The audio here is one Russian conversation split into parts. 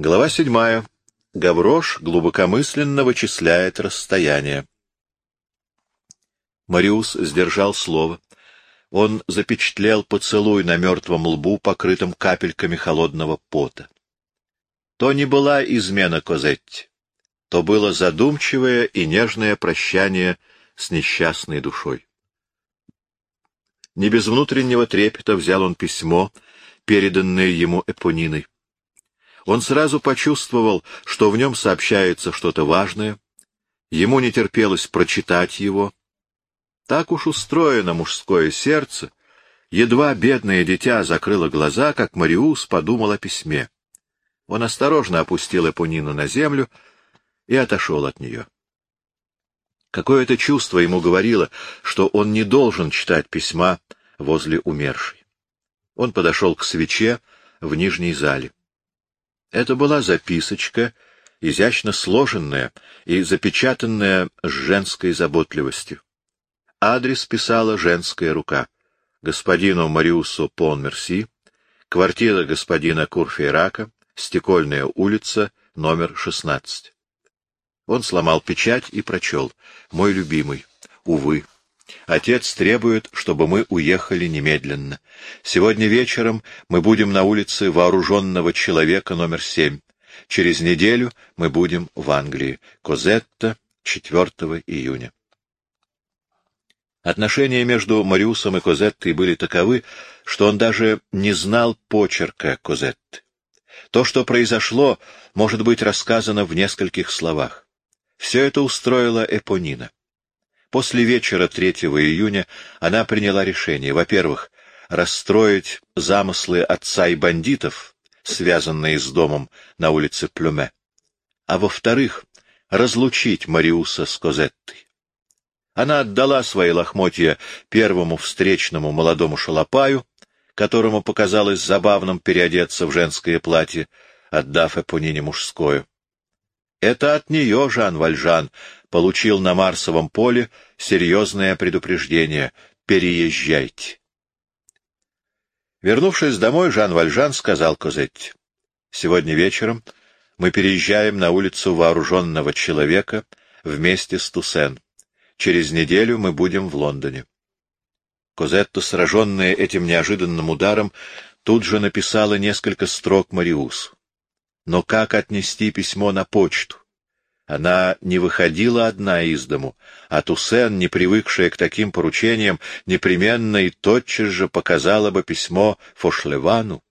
Глава седьмая. Гаврош глубокомысленно вычисляет расстояние. Мариус сдержал слово. Он запечатлел поцелуй на мертвом лбу, покрытым капельками холодного пота. То не была измена Козетти, то было задумчивое и нежное прощание с несчастной душой. Не без внутреннего трепета взял он письмо, переданное ему Эпониной. Он сразу почувствовал, что в нем сообщается что-то важное, ему не терпелось прочитать его. Так уж устроено мужское сердце. Едва бедное дитя закрыло глаза, как Мариус подумал о письме. Он осторожно опустил Эпонину на землю и отошел от нее. Какое-то чувство ему говорило, что он не должен читать письма возле умершей. Он подошел к свече в нижней зале. Это была записочка, изящно сложенная и запечатанная с женской заботливостью. Адрес писала женская рука. Господину Мариусу Понмерси, квартира господина Курфейрака, Стекольная улица, номер 16. Он сломал печать и прочел. «Мой любимый, увы, отец требует, чтобы мы уехали немедленно. Сегодня вечером мы будем на улице вооруженного человека номер семь. Через неделю мы будем в Англии. Козетта, 4 июня». Отношения между Мариусом и Козеттой были таковы, что он даже не знал почерка Козетты. То, что произошло, может быть рассказано в нескольких словах. Все это устроила Эпонина. После вечера 3 июня она приняла решение, во-первых, расстроить замыслы отца и бандитов, связанные с домом на улице Плюме, а во-вторых, разлучить Мариуса с Козеттой. Она отдала свои лохмотья первому встречному молодому шалопаю, которому показалось забавным переодеться в женское платье, отдав Эпонине мужское. Это от нее Жан Вальжан получил на Марсовом поле серьезное предупреждение — переезжайте. Вернувшись домой, Жан Вальжан сказал Козетте, «Сегодня вечером мы переезжаем на улицу вооруженного человека вместе с Туссен. Через неделю мы будем в Лондоне». Козетта, сраженная этим неожиданным ударом, тут же написала несколько строк Мариусу. Но как отнести письмо на почту? Она не выходила одна из дому, а Туссен, не привыкшая к таким поручениям, непременно и тотчас же показала бы письмо Фошлевану.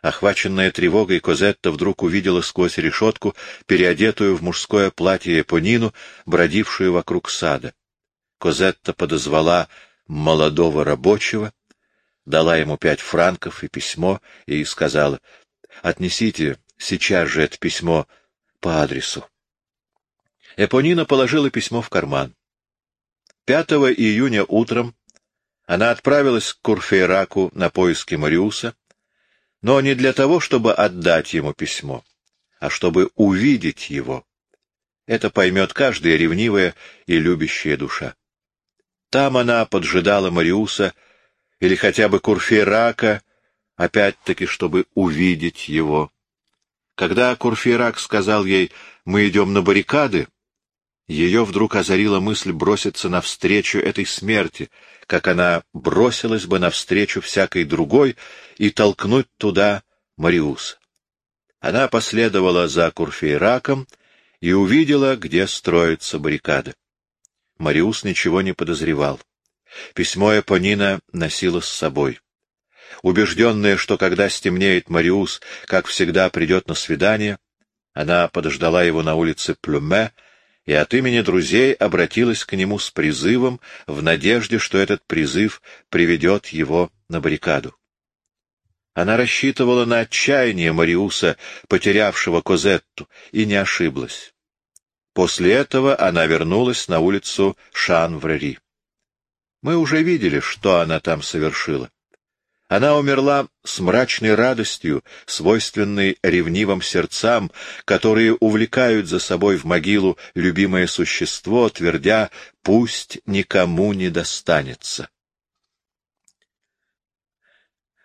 Охваченная тревогой, Козетта вдруг увидела сквозь решетку переодетую в мужское платье Эпонину, бродившую вокруг сада. Козетта подозвала молодого рабочего, дала ему пять франков и письмо и сказала, «Отнесите сейчас же это письмо по адресу». Эпонина положила письмо в карман. 5 июня утром она отправилась к Курфейраку на поиски Мариуса, но не для того, чтобы отдать ему письмо, а чтобы увидеть его. Это поймет каждая ревнивая и любящая душа. Там она поджидала Мариуса или хотя бы Курфейрака, опять-таки, чтобы увидеть его. Когда Курфейрак сказал ей «Мы идем на баррикады», ее вдруг озарила мысль броситься навстречу этой смерти, как она бросилась бы навстречу всякой другой и толкнуть туда Мариуса. Она последовала за Курфейраком и увидела, где строится баррикада. Мариус ничего не подозревал. Письмо Эпонина носила с собой. Убежденная, что когда стемнеет Мариус, как всегда, придет на свидание, она подождала его на улице Плюме и от имени друзей обратилась к нему с призывом в надежде, что этот призыв приведет его на баррикаду. Она рассчитывала на отчаяние Мариуса, потерявшего Козетту, и не ошиблась. После этого она вернулась на улицу Шанврери. Мы уже видели, что она там совершила. Она умерла с мрачной радостью, свойственной ревнивым сердцам, которые увлекают за собой в могилу любимое существо, твердя «пусть никому не достанется».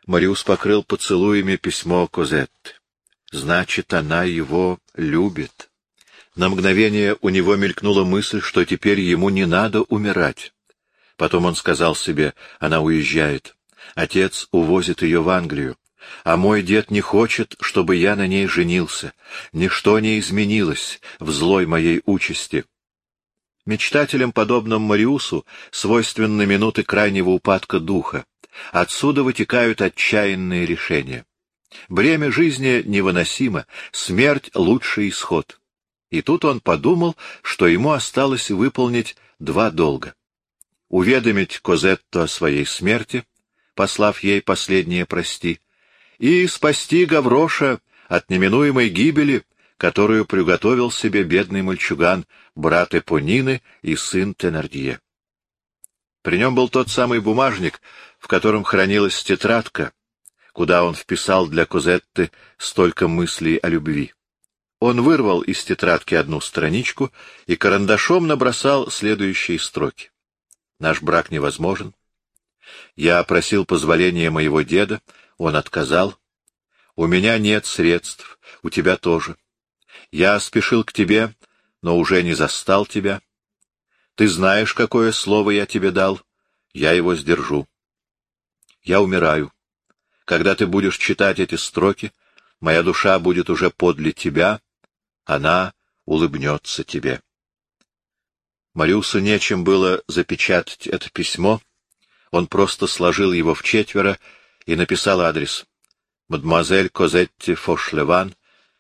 Мариус покрыл поцелуями письмо Козетты. Значит, она его любит. На мгновение у него мелькнула мысль, что теперь ему не надо умирать. Потом он сказал себе, она уезжает. Отец увозит ее в Англию. А мой дед не хочет, чтобы я на ней женился. Ничто не изменилось в злой моей участи. Мечтателям, подобным Мариусу, свойственны минуты крайнего упадка духа. Отсюда вытекают отчаянные решения. Бремя жизни невыносимо, смерть — лучший исход. И тут он подумал, что ему осталось выполнить два долга уведомить Козетту о своей смерти, послав ей последнее «прости», и спасти Гавроша от неминуемой гибели, которую приготовил себе бедный мальчуган, брат Эпонины и сын Тенардье. При нем был тот самый бумажник, в котором хранилась тетрадка, куда он вписал для Козетты столько мыслей о любви. Он вырвал из тетрадки одну страничку и карандашом набросал следующие строки. Наш брак невозможен. Я просил позволения моего деда, он отказал. У меня нет средств, у тебя тоже. Я спешил к тебе, но уже не застал тебя. Ты знаешь, какое слово я тебе дал, я его сдержу. Я умираю. Когда ты будешь читать эти строки, моя душа будет уже подле тебя, она улыбнется тебе. Мариусу нечем было запечатать это письмо, он просто сложил его в четверо и написал адрес. Мадемуазель Козетти Фошлеван,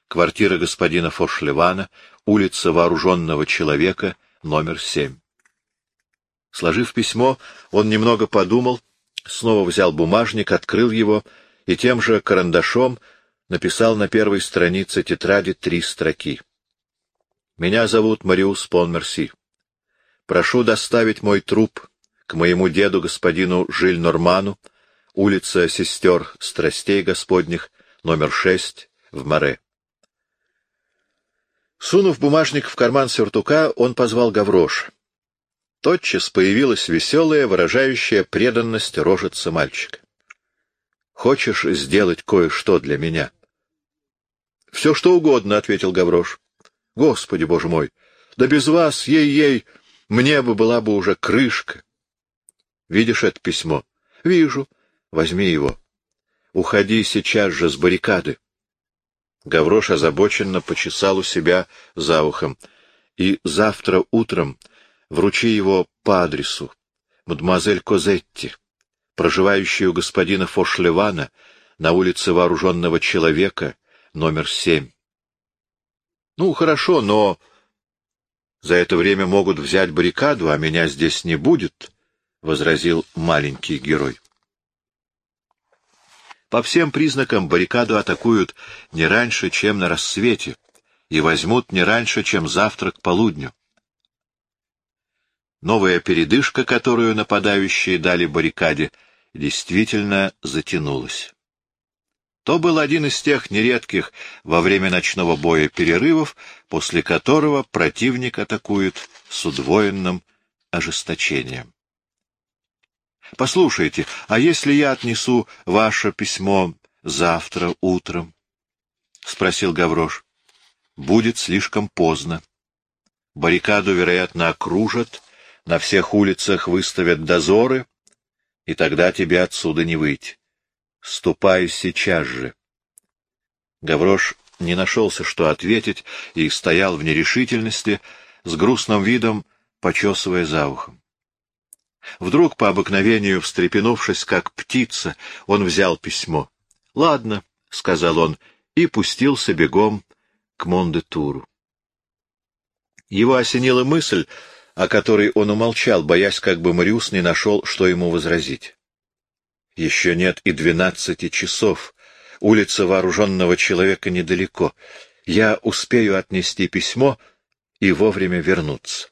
квартира господина Фошлевана, улица Вооруженного Человека, номер семь. Сложив письмо, он немного подумал, снова взял бумажник, открыл его и тем же карандашом написал на первой странице тетради три строки. «Меня зовут Мариус Понмерси. Прошу доставить мой труп к моему деду, господину Жиль-Норману, улица Сестер Страстей Господних, номер шесть, в Море. Сунув бумажник в карман сюртука, он позвал Гаврош. Тотчас появилась веселая, выражающая преданность рожица мальчика. — Хочешь сделать кое-что для меня? — Все что угодно, — ответил Гаврош. — Господи, боже мой! Да без вас, ей-ей, мне бы была бы уже крышка. Видишь это письмо? Вижу. Возьми его. Уходи сейчас же с баррикады. Гаврош озабоченно почесал у себя за ухом. И завтра утром вручи его по адресу. Мадемуазель Козетти, проживающая у господина Фошлевана на улице Вооруженного Человека, номер семь. Ну, хорошо, но за это время могут взять баррикаду, а меня здесь не будет, — возразил маленький герой. По всем признакам баррикаду атакуют не раньше, чем на рассвете, и возьмут не раньше, чем завтра к полудню. Новая передышка, которую нападающие дали баррикаде, действительно затянулась. То был один из тех нередких во время ночного боя перерывов, после которого противник атакует с удвоенным ожесточением. «Послушайте, а если я отнесу ваше письмо завтра утром?» — спросил Гаврош. «Будет слишком поздно. Баррикаду, вероятно, окружат, на всех улицах выставят дозоры, и тогда тебе отсюда не выйти. Ступай сейчас же. Гаврош не нашелся, что ответить, и стоял в нерешительности, с грустным видом почесывая за ухом. Вдруг, по обыкновению встрепенувшись, как птица, он взял письмо. — Ладно, — сказал он, и пустился бегом к Мондетуру. Его осенила мысль, о которой он умолчал, боясь, как бы Мариус не нашел, что ему возразить. Еще нет и двенадцати часов. Улица вооруженного человека недалеко. Я успею отнести письмо и вовремя вернуться.